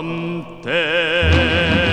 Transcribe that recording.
ante